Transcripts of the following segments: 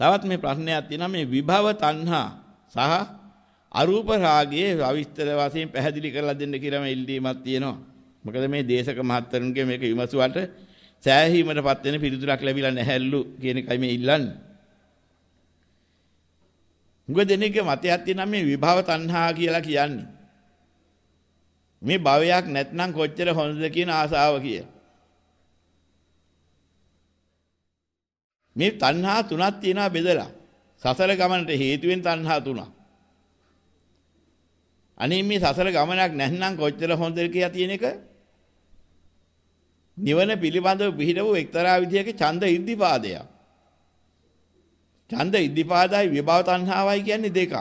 තවත් මේ ප්‍රශ්නයක් තියෙනවා මේ විභව තණ්හා සහ අරූප රාගයේ අවිස්තර වශයෙන් පැහැදිලි කරලා දෙන්න කියලා මේ ඉල්ලීමක් තියෙනවා. මොකද මේ දේශක මහත්තරුන්ගේ මේක විමසුවට සෑහීමටපත් වෙන පිළිතුරක් ලැබිලා නැහැලු කියන එකයි මේ ඉල්ලන්නේ. මුග දෙනෙක්ගේ මතයක් තියෙනවා මේ විභව තණ්හා කියලා කියන්නේ. මේ භවයක් නැත්නම් කොච්චර හොඳද කියන ආසාව කිය. මේ තණ්හා තුනක් තියෙනවා බෙදලා. සසල ගමනට හේතු වෙන තණ්හා තුනක්. අනේ මේ සසල ගමනක් නැත්නම් කොච්චර හොඳද කියලා තියෙන එක නිවන පිළිබඳව පිළිදව එක්තරා විදියක ඡන්ද ඉද්ධිපාදයක්. ඡන්ද ඉද්ධිපාදයි විභව තණ්හාවයි කියන්නේ දෙකක්.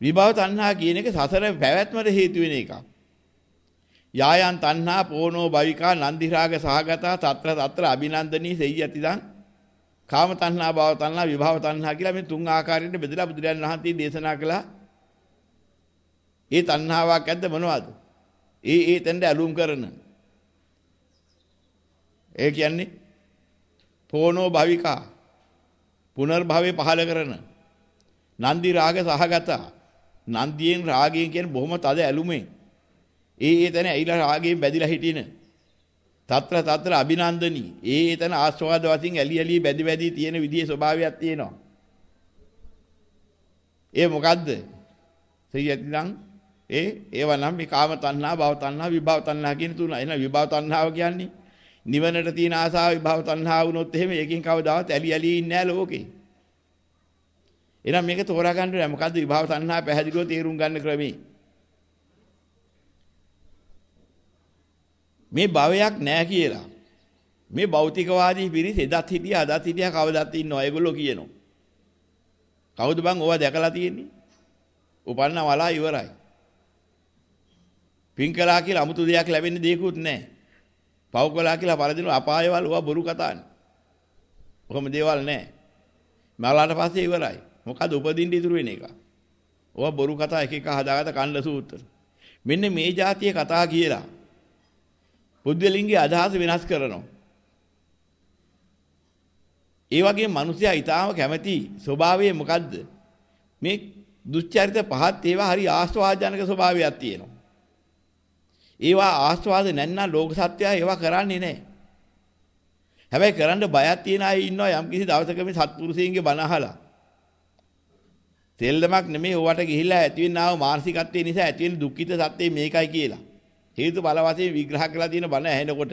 විභව තණ්හා කියන එක සසර පැවැත්මට හේතු වෙන එකක්. යායන් තණ්හා පෝනෝ භවිකා නන්දි රාග සහගතා తත්‍ර తත්‍ර අභිනන්දනී සෙය්‍යතිදං කාම තණ්හා භව තණ්හා විභව තණ්හා කියලා මේ තුන් ආකාරයෙන් බෙදලා බුදුරජාණන් වහන්සේ දේශනා කළා. ඒ තණ්හාවක් ඇද්ද මොනවද? ඒ ඒ තෙන්ද ඇලුම් කරන. ඒ කියන්නේ පෝනෝ භවිකා පුනර්භවයේ පහල කරන නන්දි රාග සහගතා නන්දියෙන් රාගයෙන් කියන බොහොම තද ඇලුමෙන් ඒ ඒ තැන ඇයිලා රාගයෙන් බැඳිලා හිටින తත්‍ර తත්‍ර අභිනන්දනී. ඒ ඒ තැන ආස්වාද වශයෙන් ඇලි ඇලි බැඳි බැඳි තියෙන විදිහේ ස්වභාවයක් තියෙනවා. ඒ මොකද්ද? සෙයියතිනම් ඒ ඒව නම් මේ කාම තණ්හා භව තණ්හා විභව තණ්හා කියන තුන. එන විභව තණ්හාව කියන්නේ නිවනට තියෙන ආසාව විභව තණ්හා වුණොත් එහෙම ඒකෙන් කවදාවත් ඇලි ඇලි ඉන්නේ නැහැ ලෝකේ. එහෙනම් මේක තෝරා ගන්න ඕනේ මොකද්ද විභව තණ්හා පැහැදිලිව තේරුම් ගන්න ක්‍රමේ? මේ භවයක් නැහැ කියලා. මේ භෞතිකවාදී පිරිස එදත් හිටියා අදත් හිටියා කවදත් ඉන්නවා ඒගොල්ලෝ කියනවා. කවුද බං ඕවා දැකලා තියෙන්නේ? උපන්න වලා ඉවරයි. පින් කළා කියලා 아무තු දෙයක් ලැබෙන්නේ දෙයක්වත් නැහැ. පව් කළා කියලා පරදින අපායවල ඕවා බොරු කතානේ. කොහොම දේවල් නැහැ. මරලාට පස්සේ ඉවරයි. මොකද උපදින්න ඉතුරු වෙන එක. ඕවා බොරු කතා එක එක හදාගත්ත කණ්ඩ සූත්‍ර. මෙන්න මේ જાතිය කතා කියලා පුද්ගලින්ගේ අදහස වෙනස් කරනවා. ඒ වගේම මිනිසයා ඊටාම කැමැති ස්වභාවය මොකද්ද? මේ දුස්චරිත පහත් ඒවා හරි ආස්වාදජනක ස්වභාවයක් තියෙනවා. ඒවා ආස්වාද නැන්නා ලෝක සත්‍යය ඒවා කරන්නේ නැහැ. හැබැයි කරන්න බයක් තියන අය ඉන්නවා යම් කිසි දවසක මේ සත්පුරුෂයන්ගේ බණ අහලා. තෙල්දමක් නෙමෙයි ඕවට ගිහිල්ලා ඇතිවෙනා වූ මානසිකත්වය නිසා ඇතිවෙන දුක්ඛිත සත්‍යය මේකයි කියලා. හේතු බල වශයෙන් විග්‍රහ කරලා තියෙන බණ ඇහෙනකොට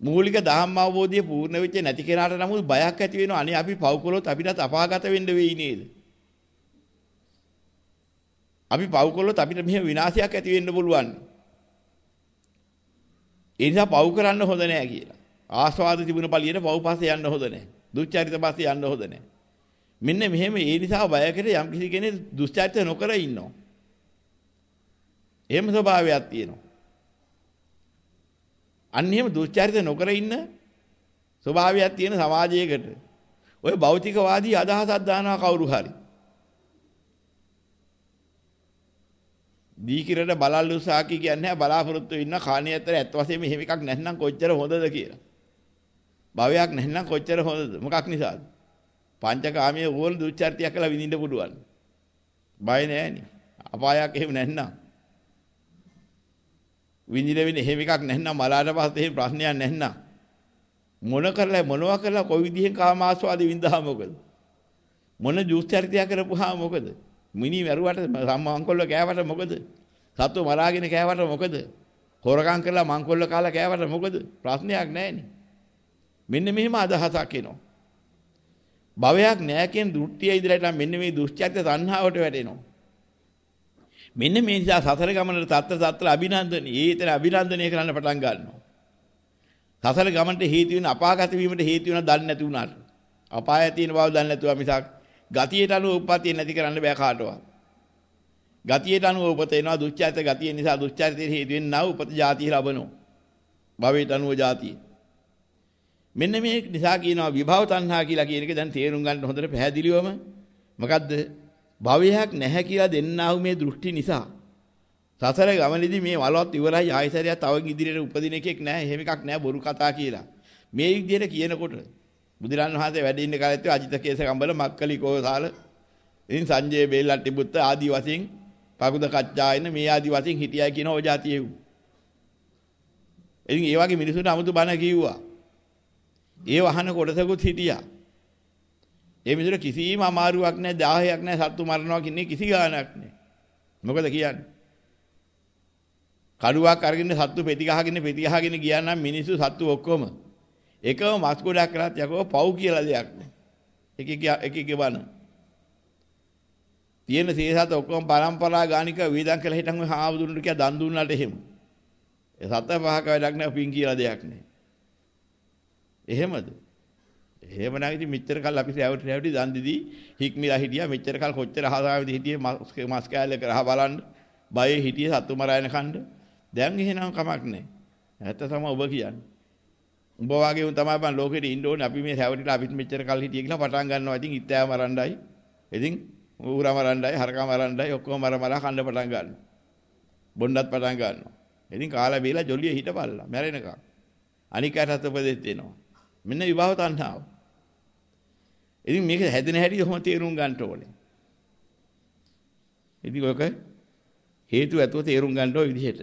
මූලික ධම්ම අවබෝධය පූර්ණ වෙච්ච නැති කෙනාට නමුත් බයක් ඇති වෙනවා. අනේ අපි පව් කළොත් අපිටත් අපාගත වෙන්න වෙයි නේද? අපි පව් කළොත් අපිට මෙහෙම විනාශයක් ඇති වෙන්න පුළුවන්. ඒ නිසා පව් කරන්න හොඳ නෑ කියලා. ආස්වාද තිබුණ පළියට පව් පස්සේ යන්න හොඳ නෑ. දුස්චරිත පස්සේ යන්න හොඳ නෑ. මෙන්න මෙහෙම ඒ නිසා බයකට යම් කිසි කෙනෙක් දුස්චරිත නොකර ඉන්නවා. එහෙම ස්වභාවයක් තියෙනවා. අන්න එහෙම දුස්චරිත නොකර ඉන්න ස්වභාවයක් තියෙන සමාජයකට ඔය භෞතිකවාදී අදහසක් දානවා කවුරු හරි. දීකිරට බලල්ලු සාකි කියන්නේ බලාපොරොත්තු වෙන්න කාණේ ඇතර ඇත්ත වශයෙන්ම එහෙම එකක් නැත්නම් කොච්චර හොඳද කියලා. භවයක් නැත්නම් කොච්චර හොඳද? මොකක් නිසාද? පංචකාමයේ ඕල් දුස්චරිතයක් කළා විඳින්න පුළුවන්. බය නෑනේ. අපායක් එහෙම නැත්නම්. විඳින වෙන එහෙම එකක් නැත්නම් මලාට පස්සේ එහෙම ප්‍රශ්නයක් නැත්නම් මොන කරලා මොනවා කරලා කොයි විදිහෙන් කාම ආස්වාද විඳහා මොකද? මොන ජූස්චරිතය කරපුවා මොකද? මිනි මරුවට සම්මංකොල්ල කෑවට මොකද? සතු මරාගෙන කෑවට මොකද? හොරකම් කරලා මංකොල්ල කාලා කෑවට මොකද? ප්‍රශ්නයක් නැහැනේ. මෙන්න මෙහෙම අදහසක් එනවා. භවයක් නැහැ කියන දෘෂ්ටිය ඉදිරියට මෙන්න මේ දුස්චරිත තණ්හාවට වැටෙනවා. මෙන්න මේ නිසා සසර ගමනට තත්ත්ව තත්ත්ව අභිනන්දනී ඒතන අභිනන්දනය කරන්න පටන් ගන්නවා. සසර ගමනට හේතු වෙන අපාගත වීමට හේතු වෙන දන්නේ නැති වුණාට අපාය තියෙන බව දන්නේ නැතුව මිසක් ගතියට අනුව උප්පත්තිය නැති කරන්න බෑ කාටවත්. ගතියට අනුව උපත එනවා දුස්චරිත ගතිය නිසා දුස්චරිතයේ හේතු වෙන නව උපත જાතිය ලබනවා. භවයට අනුව જાතිය. මෙන්න මේ නිසා කියනවා විභව තණ්හා කියලා කියන එක දැන් තේරුම් ගන්න හොඳට පැහැදිලිවම මොකද්ද භවයක් නැහැ කියලා දෙන්නා වූ මේ දෘෂ්ටි නිසා. සසර ගමනේදී මේ වලවත් ඉවරයි ආයසරයක් තව ඉදිරියට උපදින එකෙක් නැහැ එහෙම එකක් නැහැ බොරු කතා කියලා. මේ විදිහට කියනකොට බුදුරන් වහන්සේ වැඩ ඉන්න කාලෙත් අජිතකේස කම්බල මක්කලි කෝසාල ඉතින් සංජය බේල්ලට්ටි පුත්ත ආදි වශයෙන් පකුද කච්චායන මේ ආදි වශයෙන් හිටියයි කියන ඕජාතියෙව් ඉතින් ඒ වගේ මිනිසුන්ට 아무තු බණ කිව්වා. ඒ වහන කොටසකුත් හිටියා. ඒ මිනිසුන්ට කිසිම අමාරුවක් නැහැ, දාහයක් නැහැ, සත්තු මරනවා කියන්නේ කිසි ගාණක් නැහැ. මොකද කියන්නේ? කඩුවක් අරගෙන සත්තු පෙති ගහගෙන පෙති ගහගෙන ගියා නම් මිනිස්සු සත්තු ඔක්කොම එකම මස් ගොඩක් කරත් යකෝ පව් කියලා දෙයක් නැහැ. එක එක එක එක බන. තියෙන සීසත් ඔක්කොම පරම්පරා ගානික වේදම් කළ හිටන් ඔය හාමුදුරන්ට කියා දන් දුන්නාට එහෙම. ඒ සත පහක වැඩක් නැහැ පින් කියලා දෙයක් නැහැ. එහෙමද? එහෙම නම් ඉතින් මෙච්චර කල් අපි රැවටි රැවටි දන් දිදී හික්මිලා හිටියා. මෙච්චර කල් කොච්චර හදාවිද හිටියේ මස් කෑල්ල කරා බලන්න බයේ හිටියේ සතු මරායන කණ්ඩ දැන් එහෙනම් කමක් නැහැ. ඇත්ත තමයි ඔබ කියන්නේ. උඹ වගේ උන් තමයි බං ලෝකෙට ඉන්න ඕනේ. අපි මේ රැවටිලා අපිත් මෙච්චර කල් හිටියේ කියලා පටන් ගන්නවා. ඉතින් ඉත්තෑ මරණ්ඩයි ඉතින් ඌරා මරණ්ඩයි හරකා මරණ්ඩයි ඔක්කොම මර මර කණ්ඩ පටන් ගන්නවා. බොණ්ඩත් පටන් ගන්නවා. ඉතින් කාලා බීලා ජොලිය හිටපල්ලා. මැරෙනකම්. අනිකටත් උපදෙස් දෙනවා. මෙන්න විභව තණ්හාව. ඉතින් මේක හැදෙන හැටි කොහොම තේරුම් ගන්න ඕනේ. ඉතින් ඔක හේතු ඇතුව තේරුම් ගන්න ඕන විදිහට.